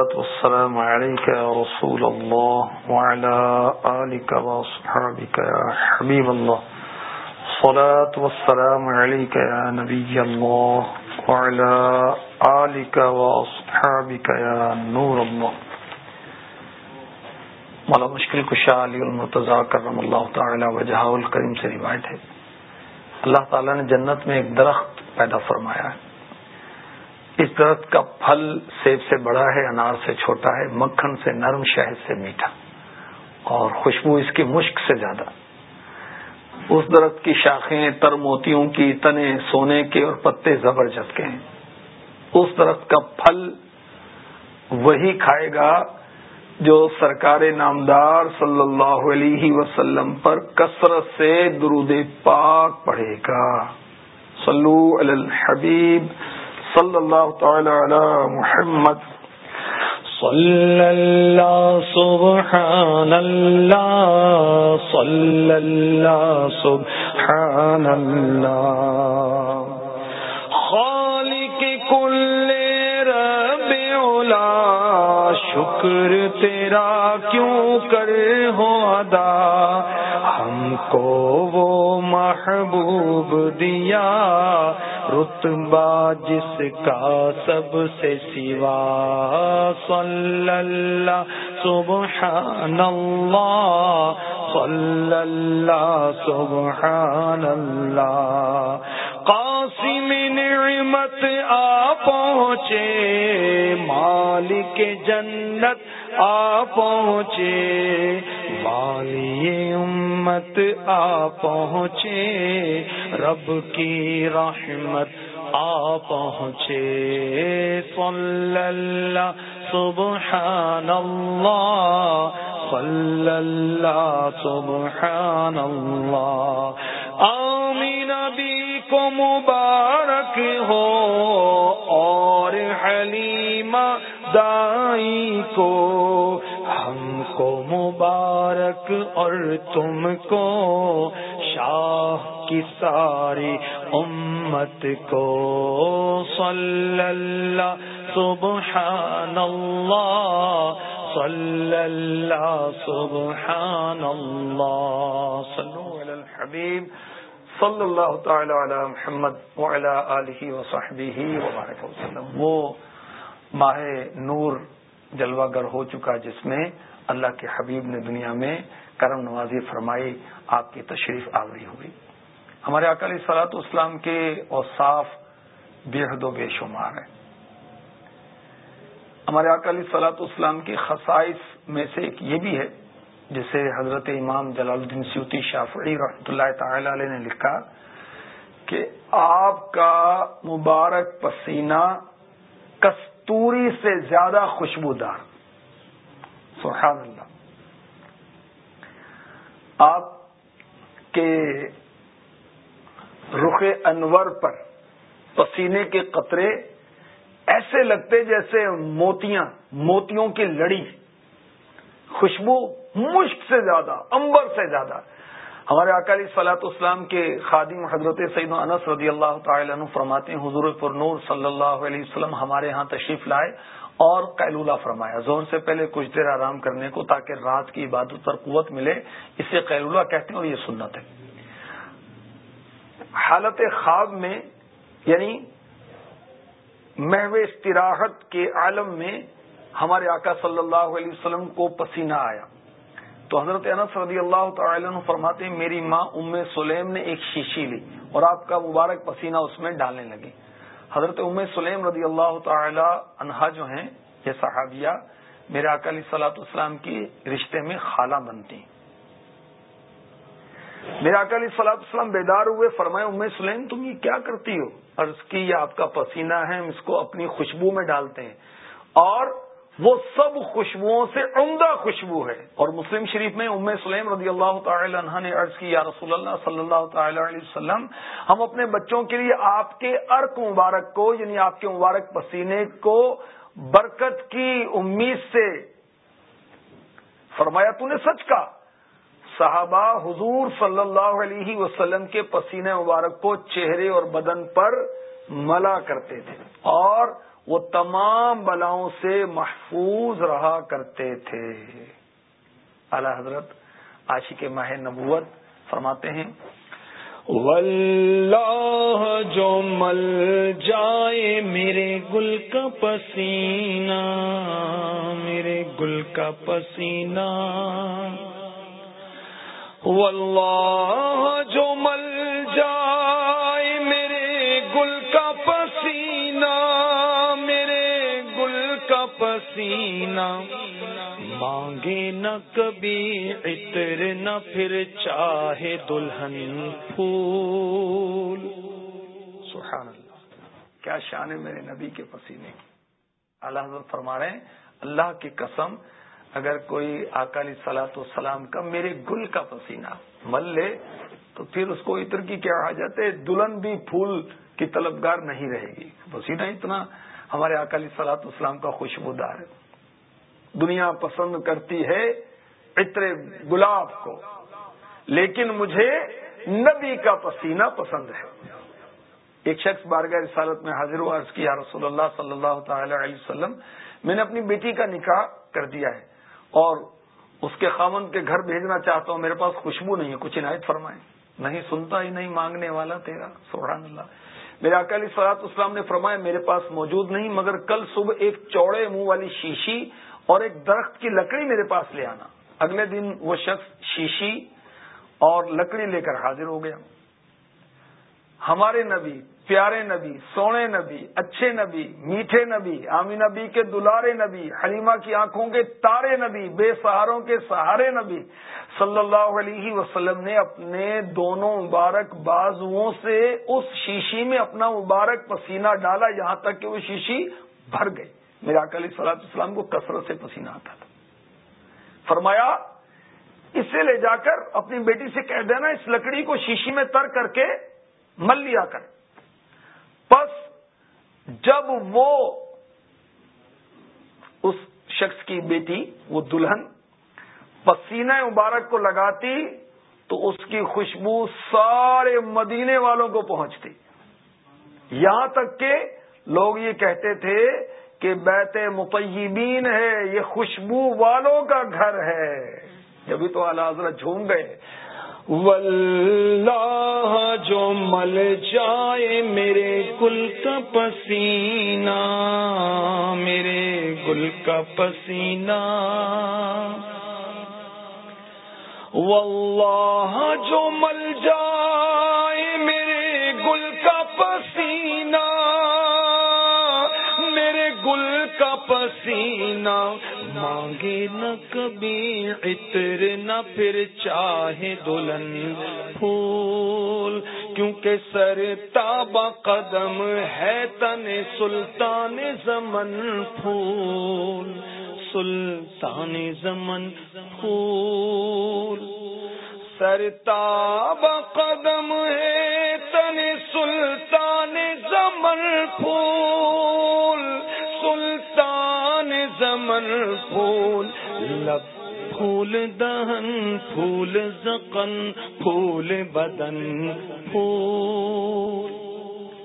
والسلام عليك يا رسول الله وعلى آلك وصحابك يا حبيب الله. صلاة والسلام عليك يا نبي الله وعلى آلك وصحابك يا نور الله. مولا مشکل کشا علی المرتضی کرم اللہ تعالی وجہ الکریم سے روایت ہے. اللہ تعالی نے جنت میں ایک درخت پیدا فرمایا ہے. اس درخت کا پھل سیب سے بڑا ہے، انار سے چھوٹا ہے، مکھن سے نرم، شہد سے میٹھا، اور خوشبو اس کی مشک سے زیادہ۔ اس درخت کی شاخیں تر موتیوں کی، تنے سونے کے اور پتے زبرجست کے ہیں۔ اس درخت کا پھل وہی کھائے گا جو سرکار نامدار صلی اللہ علیہ وسلم پر کثرت سے درود پاک پڑھے گا۔ صلو علی الحبیب صلی اللہ تعالی علی محمد. صلی اللہ سبحان اللہ صلی اللہ سبحان اللہ خالق کل رب اولا. شکر تیرا کیوں کر ہو ادا؟ ہم کو وہ محبوب دیا، رتبہ جس کا سب سے سوا۔ صلی اللہ سبحان اللہ صلی اللہ سبحان اللہ قاسم نعمت آ پہنچے، مالک جنت آ پہنچے۔ والی امت آ پہنچے، رب کی رحمت آ پہنچے۔ صلی اللہ سبحان اللہ صلی اللہ سبحان اللہ آمین، نبی کو مبارک ہو اور حلیمہ دائی کو کو۔ مبارک اور تم کو شاہ کی ساری امت کو۔ صلی اللہ سبحان اللہ صلی اللہ سبحان اللہ صلو علی الحبیب، صلی اللہ تعالی علی محمد وعلی آلہ وصحبہ وبارک وسلم وہ ماہ نور جلوہ گر ہو چکا جس میں اللہ کے حبیب نے دنیا میں کرم نوازی فرمائی، آپ کی تشریف آوری ہوئی۔ ہمارے اکالی سلاط اسلام کے اوصاف بے حد و بے شمار ہیں۔ ہمارے اکالی سلاط اسلام کی خصائص میں سے ایک یہ بھی ہے، جسے حضرت امام جلال الدین سیوتی شافعی رحمۃ اللہ تعالی علیہ نے لکھا کہ آپ کا مبارک پسینہ کستوری سے زیادہ خوشبودار۔ سبحان اللہ۔ آپ کے رخ انور پر پسینے کے قطرے ایسے لگتے جیسے موتیاں، موتیوں کی لڑی۔ خوشبو مشک سے زیادہ، امبر سے زیادہ۔ ہمارے اکالی سلاط اسلام کے خادم حضرت سعید انس رضی اللہ تعالی عنہ فرماتے ہیں، حضور پر نور صلی اللہ علیہ وسلم ہمارے ہاں تشریف لائے اور قیلولہ فرمایا زہر سے پہلے کچھ دیر آرام کرنے کو تاکہ رات کی عبادت پر قوت ملے، اسے قیلولہ کہتے ہیں اور یہ سنت ہے۔ حالت خواب میں یعنی محو استراحت کے عالم میں ہمارے آقا صلی اللہ علیہ وسلم کو پسینہ آیا۔ تو حضرت انس رضی اللہ تعالی عنہ فرماتے ہیں، میری ماں ام سلیم نے ایک شیشی لی اور آپ کا مبارک پسینہ اس میں ڈالنے لگے۔ حضرت ام سلیم رضی اللہ تعالی عنہا جو ہیں، یہ صحابیہ میرے اکالی سلاط اسلام کی رشتے میں خالہ بنتی میرا اکالی سلاط اسلام بیدار ہوئے، فرمائے، ام سلیم، تم یہ کیا کرتی ہو؟ عرض کی، یہ آپ کا پسینہ ہے، ہم اس کو اپنی خوشبو میں ڈالتے ہیں۔ اور وہ سب خوشبوؤں سے عمدہ خوشبو ہے۔ اور مسلم شریف میں ام سلیم رضی اللہ تعالی عنہ نے عرض کی، یا رسول اللہ صلی اللہ تعالی علیہ وسلم، ہم اپنے بچوں کے لیے آپ کے ارک مبارک کو یعنی آپ کے مبارک پسینے کو برکت کی امید سے، فرمایا تو نے سچ کا صحابہ حضور صلی اللہ علیہ وسلم کے پسینے مبارک کو چہرے اور بدن پر ملا کرتے تھے۔ اور وہ تمام بلاؤں سے محفوظ رہا کرتے تھے۔ اعلی حضرت عاشق ماہ نبوت فرماتے ہیں، واللہ جو مل جائے میرے گل کا پسینہ، میرے گل کا پسینہ۔ واللہ جو مل جائے میرے گل کا کا پسینہ مانگے نہ کبھی عطر، نہ پھر چاہے دلہن پھول۔ سبحان اللہ کیا شان ہے میرے نبی کے پسینے۔ کی اللہ حضرت فرما رہے ہیں، اللہ کی قسم، اگر کوئی اکالی سلاۃ السلام کا میرے گل کا پسینہ مل لے، تو پھر اس کو عطر کی کیا حاجت ہے؟ دلہن بھی پھول کی طلبگار نہیں رہے گی۔ پسینہ اتنا ہمارے اکالی سلاط اسلام کا خوشبودار ہے۔ دنیا پسند کرتی ہے عطر گلاب کو، لیکن مجھے نبی کا پسینہ پسند ہے۔ ایک شخص بارگاہ رسالت میں حاضر ہوا عرض کیا رسول اللہ صلی اللہ تعالی علیہ وسلم، میں نے اپنی بیٹی کا نکاح کر دیا ہے اور اس کے خامن کے گھر بھیجنا چاہتا ہوں، میرے پاس خوشبو نہیں ہے، کچھ عنایت فرمائے نہیں سنتا ہی نہیں، مانگنے والا تیرا، سبحان اللہ۔ میرے اکالی سلاط اسلام نے فرمایا، میرے پاس موجود نہیں، مگر کل صبح ایک چوڑے منہ والی شیشی اور ایک درخت کی لکڑی میرے پاس لے آنا۔ اگلے دن وہ شخص شیشی اور لکڑی لے کر حاضر ہو گیا۔ ہمارے نبی پیارے نبی، سونے نبی، اچھے نبی، میٹھے نبی آمی نبی کے دلارے نبی، حلیمہ کی آنکھوں کے تارے نبی، بے سہاروں کے سہارے نبی۔ صلی اللہ علیہ وسلم نے اپنے دونوں مبارک بازو سے اس شیشی میں اپنا مبارک پسینہ ڈالا، یہاں تک کہ وہ شیشی بھر گئی۔ میرا اکالی صلاح اسلام کو کثرت سے پسینہ آتا تھا۔ فرمایا، اسے لے جا کر اپنی بیٹی سے کہہ دینا، اس لکڑی کو شیشی میں تر کر کے مل لیا کر۔ بس جب وہ اس شخص کی بیٹی، وہ دلہن، پسینہ مبارک کو لگاتی، تو اس کی خوشبو سارے مدینے والوں کو پہنچتی۔ یہاں تک کہ لوگ یہ کہتے تھے کہ بیت مطیبین ہے، یہ خوشبو والوں کا گھر ہے۔ جبھی تو حضرت جھوم گئے۔ واللہ جو مل جائے میرے گل کا پسینہ، میرے گل کا پسینہ۔ واللہ جو مل جائے میرے گل کا پسینہ، میرے گل کا پسینہ۔ مانگے نہ کبھی عطر، نہ پھر چاہے دلہن پھول۔ کیونکہ سر تابا قدم ہے تن سلطان زمن پھول۔ سلطان زمن پھول۔ سر تابا قدم ہے تن سلطان زمن پھول۔ سلطان پھول، لب پھول، دہن پھول زقن پھول، بدن پھول۔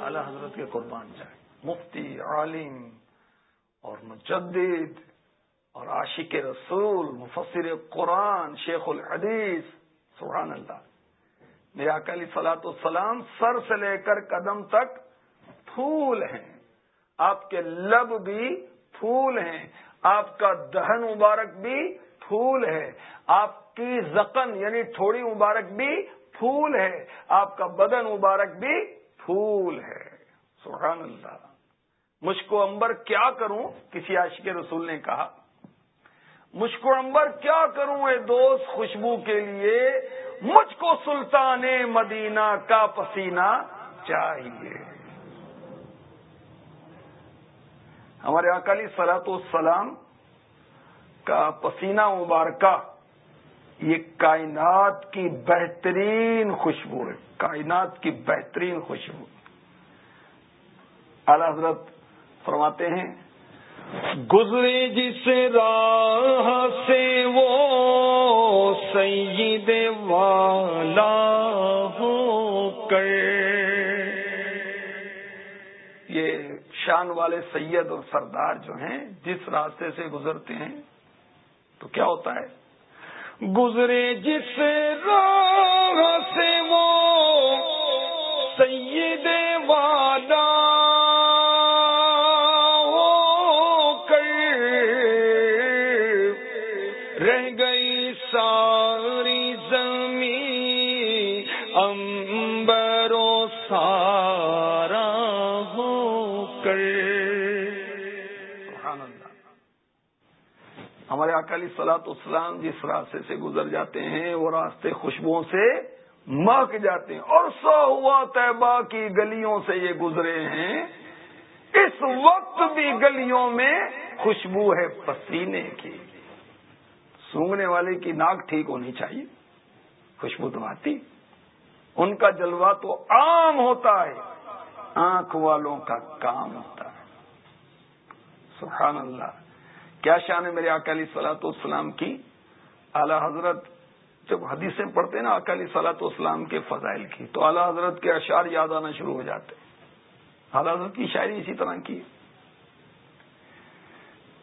اعلی حضرت کے قربان جائے مفتی، عالم اور مجدد اور عاشق رسول، مفسر قرآن، شیخ الحدیث۔ سبحان اللہ۔ میرا اکالی فلاط السلام سر سے لے کر قدم تک پھول ہیں۔ آپ کے لب بھی پھول ہیں۔ آپ کا دہن مبارک بھی پھول ہے۔ آپ کی زقن یعنی تھوڑی مبارک بھی پھول ہے۔ آپ کا بدن مبارک بھی پھول ہے۔ سبحان اللہ۔ مشکو امبر کیا کروں؟ کسی عاشق رسول نے کہا۔ مشکو امبر کیا کروں اے دوست خوشبو کے لیے؟ مجھ کو سلطان مدینہ کا پسینہ چاہیے۔ ہمارے اکالی سلاط السلام کا پسینہ مبارکہ، یہ کائنات کی بہترین خوشبو ہے، کائنات کی بہترین خوشبو۔ اعلی حضرت فرماتے ہیں گزرے جس راہ سے وہ سید والا ہو کر شان والے سید اور سردار جو ہیں، جس راستے سے گزرتے ہیں، تو کیا ہوتا ہے؟ گزرے جس راہ سے وہ سید والا رہ گئی ساری زمین۔ ہمارے اکالی اسلام جس راستے سے گزر جاتے ہیں، وہ راستے خوشبوؤں سے مک جاتے ہیں۔ اور سو ہوا طیبہ کی گلیوں سے یہ گزرے ہیں۔ اس وقت بھی گلیوں میں خوشبو ہے پسینے کی۔ سونگنے والے کی ناک ٹھیک ہونی چاہیے۔ خوشبو تو آتی۔ ان کا جلوہ تو عام ہوتا ہے۔ آنکھ والوں کا کام ہوتا ہے۔ سبحان اللہ۔ کیا شان ہے میرے اکالی سلاط اسلام کی؟ اعلی حضرت جب حدیثیں پڑھتے ہیں نا اکالی سلاط اسلام کے فضائل کی، تو اعلی حضرت کے اشعار یاد آنا شروع ہو جاتے اعلی حضرت کی شاعری اسی طرح کی۔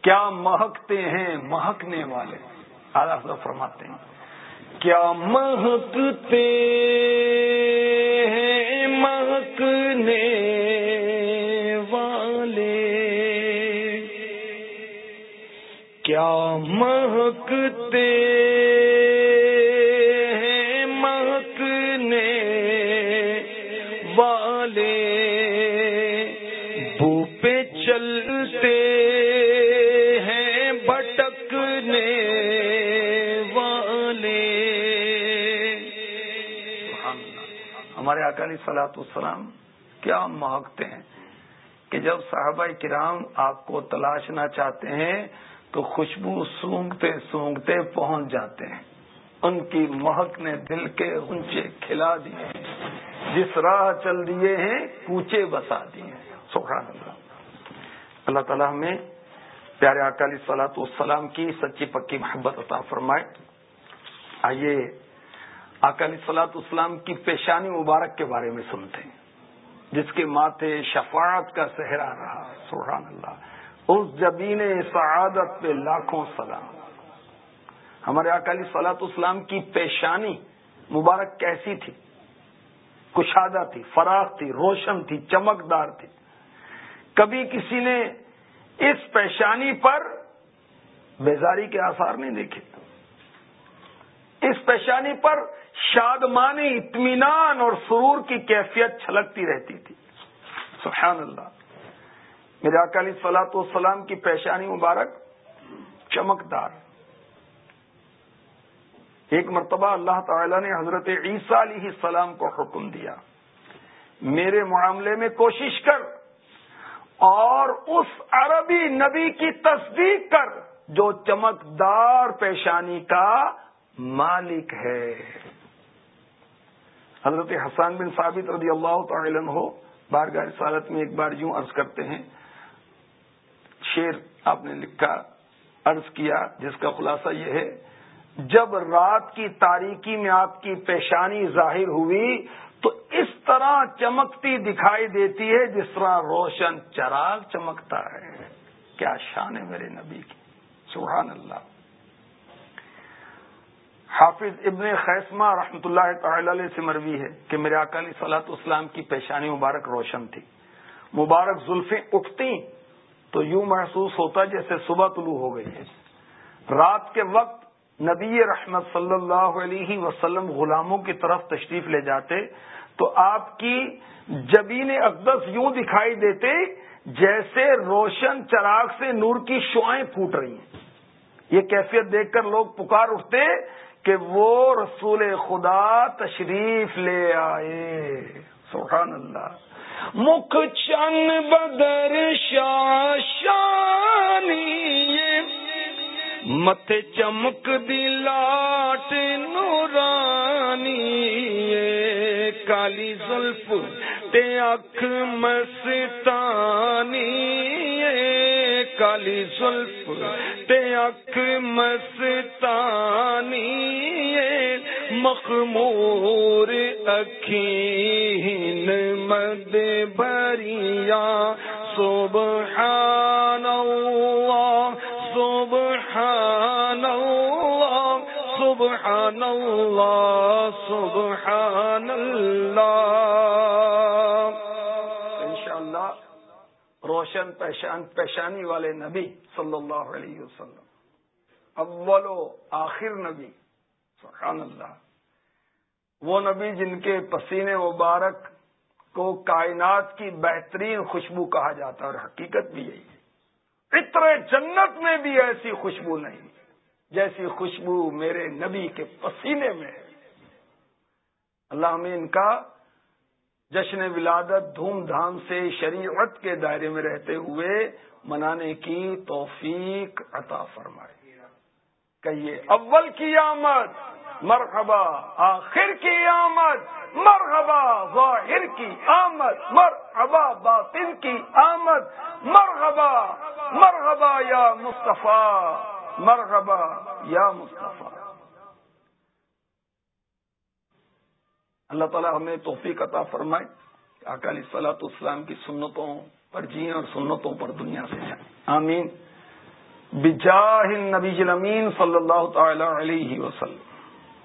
کیا مہکتے ہیں مہکنے والے؟ اعلی حضرت فرماتے ہیں، کیا مہکتے ہیں مہکنے کیا مہکتے ہیں مہکنے والے؟ بو پہ چلتے ہیں بھٹکنے والے۔ ہمارے اکالی سلاط السلام کیا مہکتے ہیں کہ جب صحابہ کرام آپ کو تلاشنا چاہتے ہیں تو خوشبو سونگتے سونگتے پہنچ جاتے ہیں۔ ان کی مہک نے دل کے اونچے کھلا دیے جس راہ چل دیے ہیں، کوچے بسا دیے سبحان اللہ۔ اللہ تعالیٰ ہمیں پیارے اکالی سلاط السلام کی سچی پکی محبت عطا فرمائے۔ آئیے اکالی سلاط اسلام کی پیشانی مبارک کے بارے میں سنتے ہیں، جس کے ماتھے شفاعت کا صحرا رہا۔ سبحان اللہ۔ اس جبین سعادت پہ لاکھوں سلام۔ ہمارے اکالی سلاط اسلام کی پیشانی مبارک کیسی تھی؟ کشادہ تھی، فراخ تھی، روشن تھی، چمکدار تھی۔ کبھی کسی نے اس پیشانی پر بیزاری کے آثار نہیں دیکھے۔ اس پیشانی پر شادمانی، اطمینان اور سرور کی کیفیت چھلکتی رہتی تھی۔ سبحان اللہ۔ میرے اکالی سلاط والسلام کی پیشانی مبارک چمکدار۔ ایک مرتبہ اللہ تعالی نے حضرت عیسیٰ علیہ السلام کو حکم دیا، میرے معاملے میں کوشش کر اور اس عربی نبی کی تصدیق کر جو چمکدار پیشانی کا مالک ہے۔ حضرت حسان بن ثابت رضی اللہ تعالی ہو بارگاہ رسالت میں ایک بار یوں عرض کرتے ہیں شیر آپ نے لکھا، عرض کیا، جس کا خلاصہ یہ ہے، جب رات کی تاریکی میں آپ کی پیشانی ظاہر ہوئی تو اس طرح چمکتی دکھائی دیتی ہے جس طرح روشن چراغ چمکتا ہے۔ کیا شان ہے میرے نبی کی۔ سبحان اللہ۔ حافظ ابن خیسمہ رحمۃ اللہ تعالی علیہ سے مروی ہے کہ میرے اکالی صلاحت اسلام کی پیشانی مبارک روشن تھی۔ مبارک زلفیں اٹھتی تو یوں محسوس ہوتا جیسے صبح طلوع ہو گئی ہے۔ رات کے وقت نبی رحمت صلی اللہ علیہ وسلم غلاموں کی طرف تشریف لے جاتے، تو آپ کی جبین اقدس یوں دکھائی دیتے جیسے روشن چراغ سے نور کی شعائیں پھوٹ رہی ہیں۔ یہ کیفیت دیکھ کر لوگ پکار اٹھتے کہ وہ رسول خدا تشریف لے آئے۔ سبحان اللہ مکھ چن بدر شاشانی مت چمک دلاٹ نورانی کالی زلف تے اکھ مستانی کالی زلف تے اکھ مستانی مخمور اکھین مد بھریا سبحان اللہ سبحان اللہ سبحان اللہ سبحان اللہ انشاءاللہ، روشن پہچان پیشانی والے نبی صلی اللہ علیہ وسلم۔ اول و آخر نبی، سبحان اللہ۔ وہ نبی جن کے پسینے مبارک کو کائنات کی بہترین خوشبو کہا جاتا ہے اور حقیقت بھی یہی ہے۔ عطر جنت میں بھی ایسی خوشبو نہیں، جیسی خوشبو میرے نبی کے پسینے میں ہے۔ اللہ ہمیں ان کا جشن ولادت دھوم دھام سے شریعت کے دائرے میں رہتے ہوئے منانے کی توفیق عطا فرمائے۔ کہیے، اول کی آمد۔ مرحبا، آخر کی آمد، مرحبا، ظاہر کی آمد، مرحبا، باطن کی آمد، مرحبا مرحبا یا مصطفیٰ، مرحبا یا مصطفیٰ۔ اللہ تعالی ہمیں توفیق عطا فرمائے اکالی صلاحت اسلام کی سنتوں پر جییں اور سنتوں پر دنیا سے جائیں۔ آمین۔ بجاہ النبی امین صلی اللہ تعالی علیہ وسلم۔